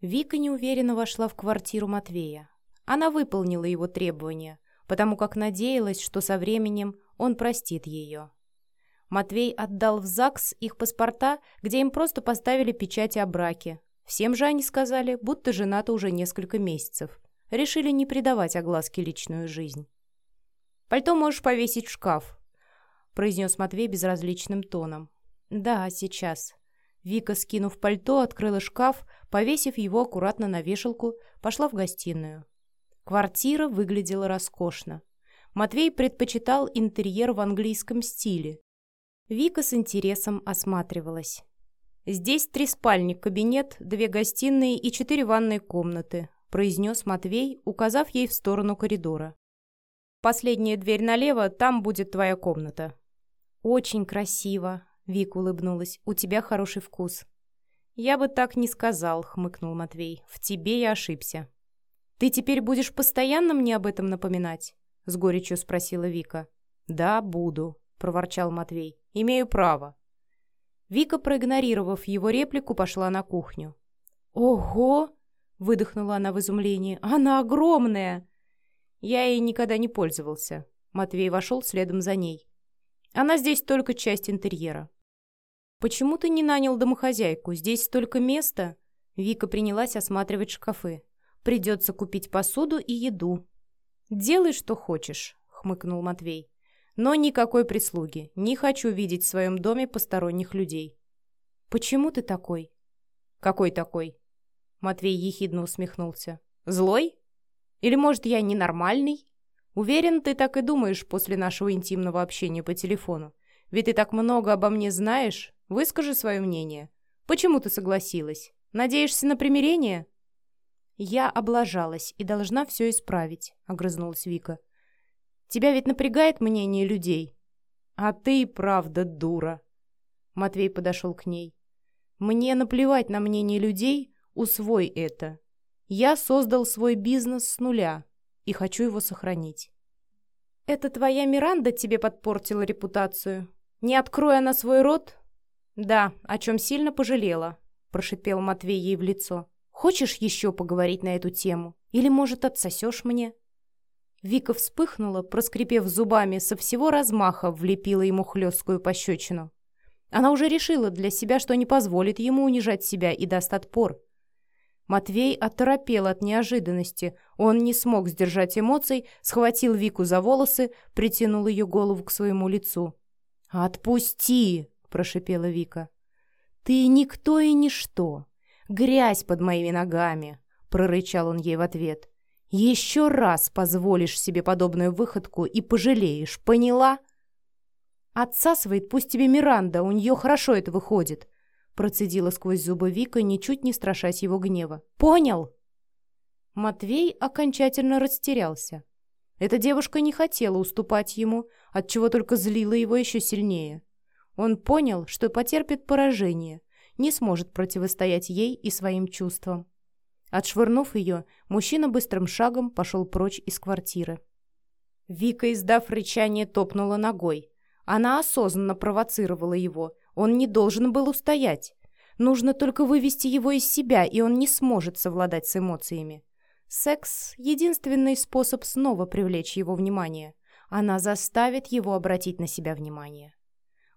Вика неуверенно вошла в квартиру Матвея. Она выполнила его требования, потому как надеялась, что со временем он простит ее. Матвей отдал в ЗАГС их паспорта, где им просто поставили печати о браке. Всем же они сказали, будто женаты уже несколько месяцев. Решили не придавать огласке личную жизнь. «Пальто можешь повесить в шкаф», — произнес Матвей безразличным тоном. «Да, сейчас». Вика, скинув пальто, открыла шкаф, повесив его аккуратно на вешалку, пошла в гостиную. Квартира выглядела роскошно. Матвей предпочитал интерьер в английском стиле, Вика с интересом осматривалась. «Здесь три спальни, кабинет, две гостиные и четыре ванные комнаты», произнес Матвей, указав ей в сторону коридора. «Последняя дверь налево, там будет твоя комната». «Очень красиво», — Вика улыбнулась. «У тебя хороший вкус». «Я бы так не сказал», — хмыкнул Матвей. «В тебе я ошибся». «Ты теперь будешь постоянно мне об этом напоминать?» — с горечью спросила Вика. «Да, буду», — проворчал Матвей. Имею право». Вика, проигнорировав его реплику, пошла на кухню. «Ого!» — выдохнула она в изумлении. «Она огромная!» Я ей никогда не пользовался. Матвей вошел следом за ней. «Она здесь только часть интерьера». «Почему ты не нанял домохозяйку? Здесь столько места!» Вика принялась осматривать шкафы. «Придется купить посуду и еду». «Делай, что хочешь», — хмыкнул Матвей. Но никакой прислуги. Не хочу видеть в своем доме посторонних людей. Почему ты такой? Какой такой? Матвей ехидно усмехнулся. Злой? Или, может, я ненормальный? Уверен, ты так и думаешь после нашего интимного общения по телефону. Ведь ты так много обо мне знаешь. Выскажи свое мнение. Почему ты согласилась? Надеешься на примирение? Я облажалась и должна все исправить, огрызнулась Вика. Тебя ведь напрягает мнение людей. А ты и правда дура. Матвей подошел к ней. Мне наплевать на мнение людей, усвой это. Я создал свой бизнес с нуля и хочу его сохранить. Это твоя Миранда тебе подпортила репутацию? Не открой она свой рот? Да, о чем сильно пожалела, прошипел Матвей ей в лицо. Хочешь еще поговорить на эту тему? Или, может, отсосешь мне? Вика вспыхнула, проскрипев зубами, со всего размаха влепила ему хлесткую пощечину. Она уже решила для себя, что не позволит ему унижать себя и даст отпор. Матвей оторопел от неожиданности. Он не смог сдержать эмоций, схватил Вику за волосы, притянул ее голову к своему лицу. «Отпусти!» – прошипела Вика. «Ты никто и ничто. Грязь под моими ногами!» – прорычал он ей в ответ. Еще раз позволишь себе подобную выходку и пожалеешь, поняла? Отсасывает пусть тебе Миранда, у нее хорошо это выходит. Процедила сквозь зубы Вика, ничуть не страшась его гнева. Понял? Матвей окончательно растерялся. Эта девушка не хотела уступать ему, отчего только злила его еще сильнее. Он понял, что потерпит поражение, не сможет противостоять ей и своим чувствам. Отшвырнув ее, мужчина быстрым шагом пошел прочь из квартиры. Вика, издав рычание, топнула ногой. Она осознанно провоцировала его. Он не должен был устоять. Нужно только вывести его из себя, и он не сможет совладать с эмоциями. Секс — единственный способ снова привлечь его внимание. Она заставит его обратить на себя внимание.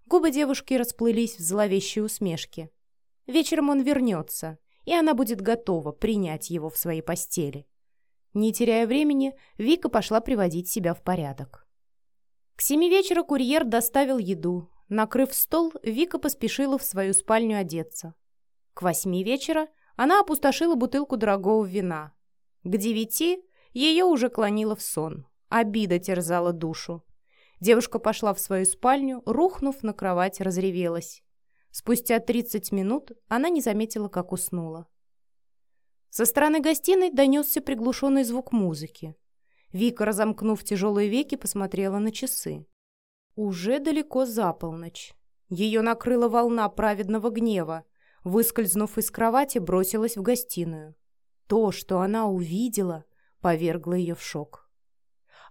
Губы девушки расплылись в зловещей усмешке. Вечером он вернется, и она будет готова принять его в своей постели. Не теряя времени, Вика пошла приводить себя в порядок. К семи вечера курьер доставил еду. Накрыв стол, Вика поспешила в свою спальню одеться. К восьми вечера она опустошила бутылку дорогого вина. К девяти ее уже клонило в сон. Обида терзала душу. Девушка пошла в свою спальню, рухнув на кровать, разревелась. Спустя 30 минут она не заметила, как уснула. Со стороны гостиной донесся приглушенный звук музыки. Вика, разомкнув тяжелые веки, посмотрела на часы. Уже далеко за полночь. Ее накрыла волна праведного гнева. Выскользнув из кровати, бросилась в гостиную. То, что она увидела, повергло ее в шок.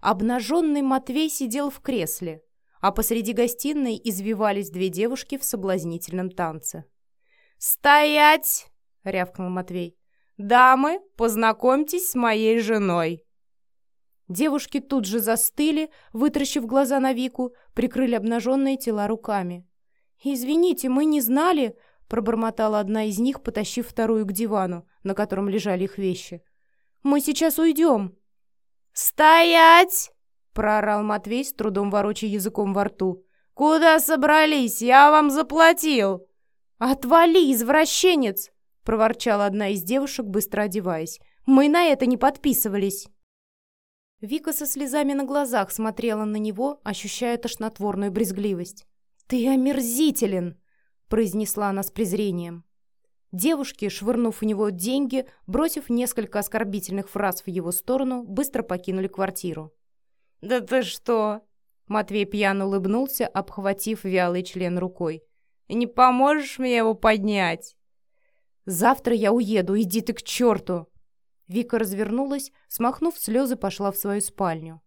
Обнаженный Матвей сидел в кресле, а посреди гостиной извивались две девушки в соблазнительном танце. «Стоять!» — рявкнул Матвей. Дамы, познакомьтесь с моей женой!» Девушки тут же застыли, вытращив глаза на Вику, прикрыли обнаженные тела руками. «Извините, мы не знали», — пробормотала одна из них, потащив вторую к дивану, на котором лежали их вещи. «Мы сейчас уйдем». «Стоять!» — проорал Матвей, с трудом ворочая языком во рту. «Куда собрались? Я вам заплатил!» «Отвали, извращенец!» — проворчала одна из девушек, быстро одеваясь. «Мы на это не подписывались!» Вика со слезами на глазах смотрела на него, ощущая тошнотворную брезгливость. «Ты омерзителен!» — произнесла она с презрением. Девушки, швырнув в него деньги, бросив несколько оскорбительных фраз в его сторону, быстро покинули квартиру. «Да ты что?» — Матвей пьяно улыбнулся, обхватив вялый член рукой. «Не поможешь мне его поднять?» «Завтра я уеду, иди ты к черту!» Вика развернулась, смахнув слезы, пошла в свою спальню.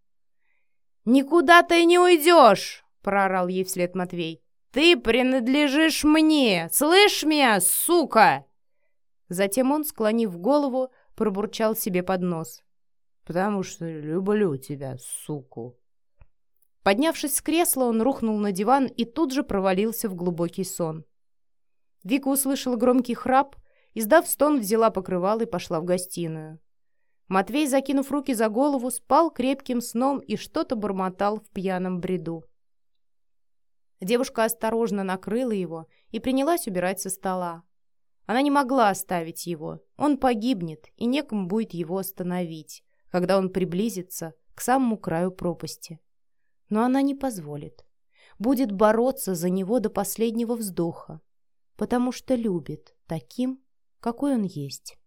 «Никуда ты не уйдешь!» — проорал ей вслед Матвей. «Ты принадлежишь мне! Слышь меня, сука!» Затем он, склонив голову, пробурчал себе под нос. «Потому что люблю тебя, суку!» Поднявшись с кресла, он рухнул на диван и тут же провалился в глубокий сон. Вика услышала громкий храп, Издав стон, взяла покрывало и пошла в гостиную. Матвей, закинув руки за голову, спал крепким сном и что-то бормотал в пьяном бреду. Девушка осторожно накрыла его и принялась убирать со стола. Она не могла оставить его. Он погибнет, и некому будет его остановить, когда он приблизится к самому краю пропасти. Но она не позволит. Будет бороться за него до последнего вздоха, потому что любит таким, какой он есть.